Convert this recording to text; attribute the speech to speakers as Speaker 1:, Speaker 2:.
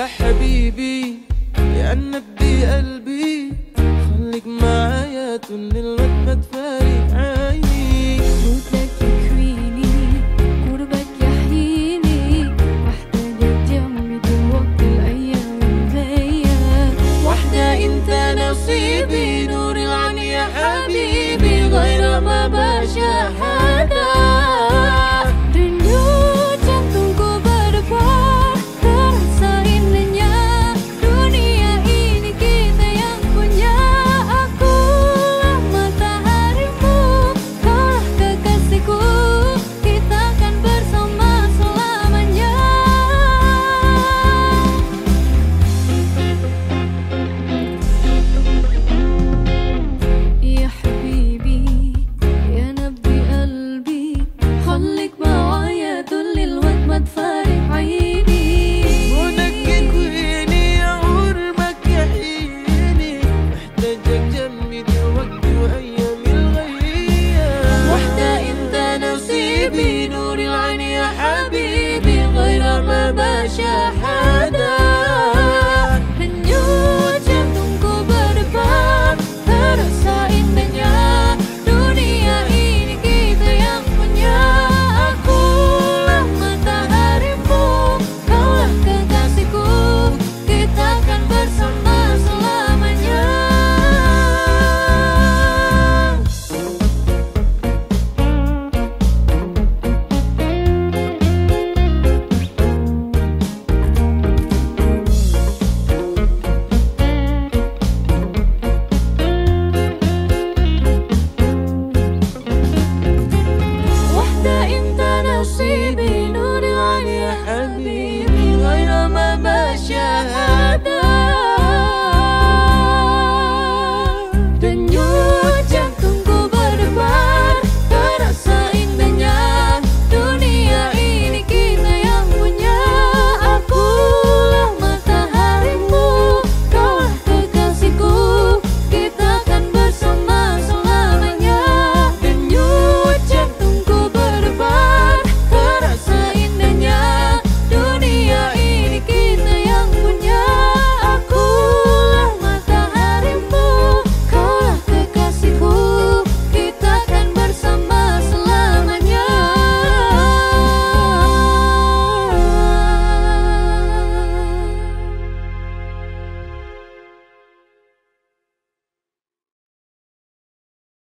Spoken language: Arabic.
Speaker 1: يا حبيبي يا انك قلبي خليك معايا طول الوقت. ما Te